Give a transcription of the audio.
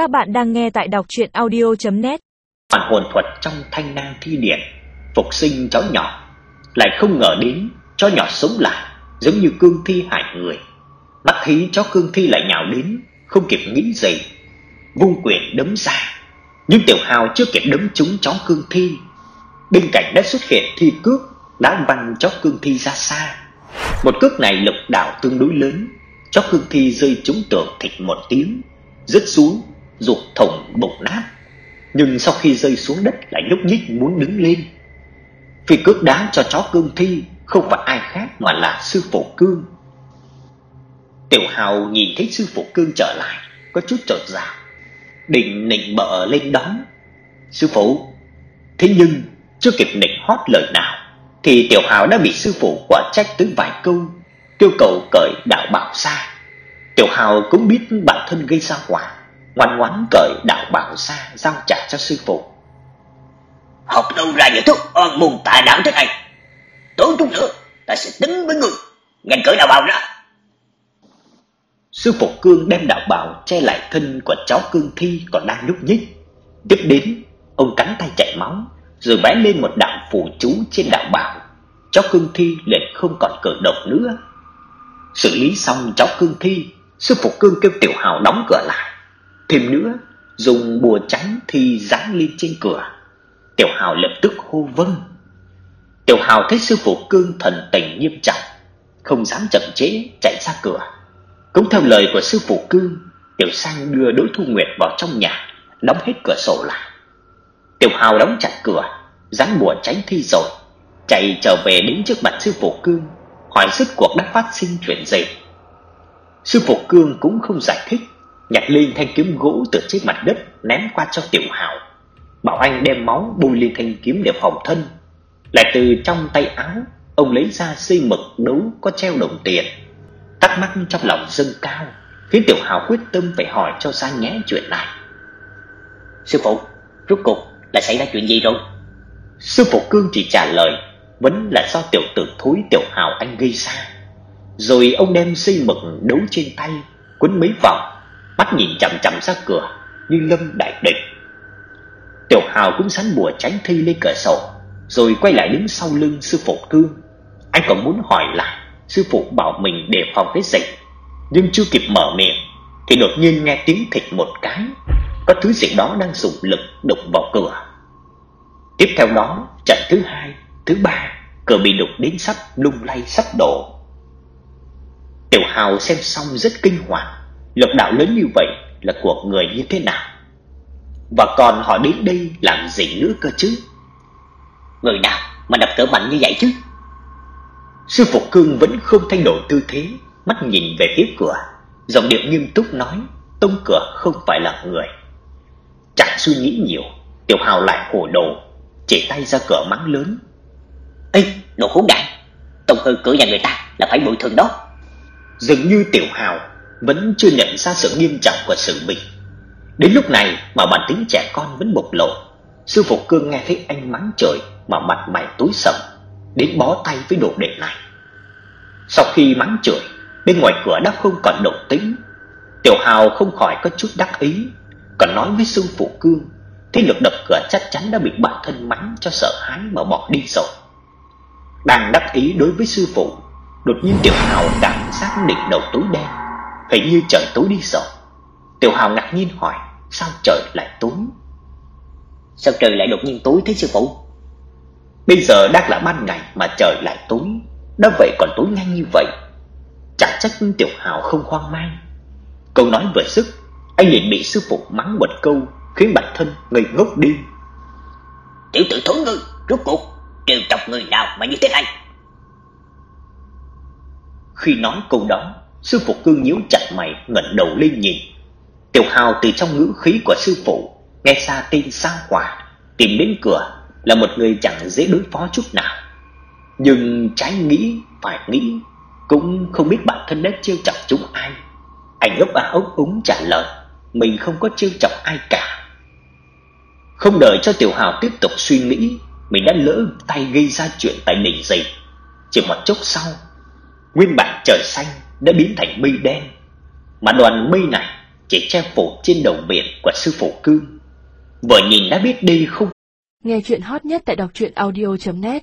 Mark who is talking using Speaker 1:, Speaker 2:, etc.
Speaker 1: Các bạn đang nghe tại đọc chuyện audio.net
Speaker 2: Hoàn hồn thuật trong thanh nang thi điển, Phục sinh cháu nhỏ, Lại không ngờ đến cho nhỏ sống lại, Giống như cương thi hại người. Mắt thấy cháu cương thi lại nhào đến, Không kịp nghĩ gì, Vung quyền đấm ra. Nhưng tiểu hào chưa kịp đấm trúng cháu cương thi. Bên cạnh đã xuất hiện thi cước, Đã văng cháu cương thi ra xa. Một cước này lực đạo tương đối lớn cháu cương thi rơi trúng tường thịt một tiếng, Rớt xuống ruột thùng bụng nát Nhưng sau khi rơi xuống đất lại nhúc nhích muốn đứng lên. Vì cước đá cho chó cương thi Không phải ai khác mà là sư phụ cương. Tiểu Hào nhìn thấy sư phụ cương trở lại, Có chút chột dạ Định nịnh bợ lên đón. Sư phụ Thế nhưng chưa kịp nịnh hót lời nào, Thì Tiểu Hào đã bị sư phụ quả trách tới vài câu Yêu cầu cởi đạo bảo xa. Tiểu Hào cũng biết bản thân gây ra quả ngoan ngoãn cởi đạo bảo ra giao trả cho sư phụ.
Speaker 3: Học đâu ra những thức ờ, oan môn tà đạo thế này? Tối chút nữa ta sẽ tính với người. Nhanh cởi đạo bảo ra.
Speaker 2: Sư phụ Cương đem đạo bảo che lại thân của cháu Cương Thi còn đang nhúc nhích. Tiếp đến, ông cắn tay chảy máu, rồi vẽ lên một đạo phù chú trên đạo bảo. Cháu Cương Thi liền không còn cử động nữa. Xử lý xong cháu Cương Thi, sư phụ Cương kêu Tiểu Hào đóng cửa lại. Thêm nữa, dùng bùa trắng thì dán lên trên cửa. Tiểu Hào lập tức hô vâng. Tiểu Hào thấy sư phụ cương thần tình nghiêm trọng, không dám chậm trễ chạy ra cửa. Cũng theo lời của sư phụ cương, Tiểu Sang đưa Đỗ Thu Nguyệt vào trong nhà, đóng hết cửa sổ lại. Tiểu Hào đóng chặt cửa, dán bùa tránh thi rồi, chạy trở về đến trước mặt sư phụ cương, hỏi rốt cuộc đã phát sinh chuyện gì. Sư phụ cương cũng không giải thích, nhặt lên thanh kiếm gỗ từ trên mặt đất ném qua cho Tiểu Hạo. Bảo anh đem máu bôi lên thanh kiếm để phòng thân. Lại từ trong tay áo, ông lấy ra dây mực đấu có treo đồng tiền. Tắc mắc trong lòng dâng cao, khiến Tiểu Hạo quyết tâm phải hỏi cho ra nhé chuyện này.
Speaker 3: Sư phụ, rốt cuộc là xảy ra chuyện gì rồi?
Speaker 2: Sư phụ Cương chỉ trả lời vẫn là do tiểu tử thối Tiểu Hạo anh gây ra. Rồi ông đem dây mực đấu trên tay quấn mấy vòng mắt nhìn chằm chằm ra cửa như lâm đại địch. Tiểu Hào cũng sắn bùa tránh thi lên cửa sổ, rồi quay lại đứng sau lưng sư phụ Cương. Anh còn muốn hỏi lại, sư phụ bảo mình đề phòng cái gì, nhưng chưa kịp mở miệng thì đột nhiên nghe tiếng thịt một cái, có thứ gì đó đang dùng lực đụng vào cửa. Tiếp theo đó, trận thứ hai, thứ ba, cửa bị đục đến sắp lung lay sắp đổ. Tiểu Hào xem xong rất kinh hoàng, lực đạo lớn như vậy là của người như thế nào? Và còn họ đến đây làm gì nữa cơ chứ?
Speaker 3: Người nào mà đập cỡ mạnh như vậy chứ?
Speaker 2: Sư phụ Cương vẫn không thay đổi tư thế, mắt nhìn về phía cửa, giọng điệu nghiêm túc nói, tông cửa không phải là người. Chẳng suy nghĩ nhiều, Tiểu Hào lại hồ đồ, chỉ tay ra cửa mắng lớn.
Speaker 3: Ê, đồ khốn nạn, tông hư cửa nhà người ta là phải bồi thường đó.
Speaker 2: Dường như Tiểu Hào vẫn chưa nhận ra sự nghiêm trọng của sự mình. Đến lúc này mà bản tính trẻ con vẫn bộc lộ. Sư phụ Cương nghe thấy anh mắng trời mà mặt mày tối sầm, đến bó tay với đồ đệ này. Sau khi mắng chửi, bên ngoài cửa đã không còn động tĩnh. Tiểu Hào không khỏi có chút đắc ý, còn nói với sư phụ Cương, thế lực đập cửa chắc chắn đã bị bản thân mắng cho sợ hãi mà bỏ đi rồi. Đang đắc ý đối với sư phụ, đột nhiên Tiểu Hào cảm giác đỉnh đầu tối đen, Hình như trời tối đi rồi. Tiểu Hào ngạc nhiên hỏi Sao trời lại tối?
Speaker 3: Sao trời lại đột nhiên tối thế sư phụ
Speaker 2: Bây giờ đang là ban ngày Mà trời lại tối Đã vậy còn tối nhanh như vậy. Chẳng trách Tiểu Hào không hoang mang. Câu nói vừa sức Anh liền bị sư phụ mắng một câu Khiến bản thân ngây ngốc đi.
Speaker 3: Tiểu tử thối ngươi Rốt cuộc trêu chọc người nào mà như thế này?
Speaker 2: Khi nói câu đó Sư phụ cương nhíu chặt mày ngẩng đầu lên nhìn. Tiểu Hào từ trong ngữ khí của sư phụ nghe xa tin sao quả tìm đến cửa là một người chẳng dễ đối phó chút nào. Nhưng trái nghĩ phải nghĩ, cũng không biết bản thân đã trêu chọc chúng ai. Anh ấp a ốc úng trả lời, mình không có trêu chọc ai cả. Không đợi cho Tiểu Hào tiếp tục suy nghĩ, mình đã lỡ tay gây ra chuyện tại đỉnh gì. Chỉ một chốc sau, nguyên bản trời xanh đã biến thành mây đen, mà đoàn mây này chỉ che phủ trên đầu biển của sư phụ cương. Vừa nhìn đã biết đây không?
Speaker 1: Nghe chuyện hot nhất tại đọc truyện audio.net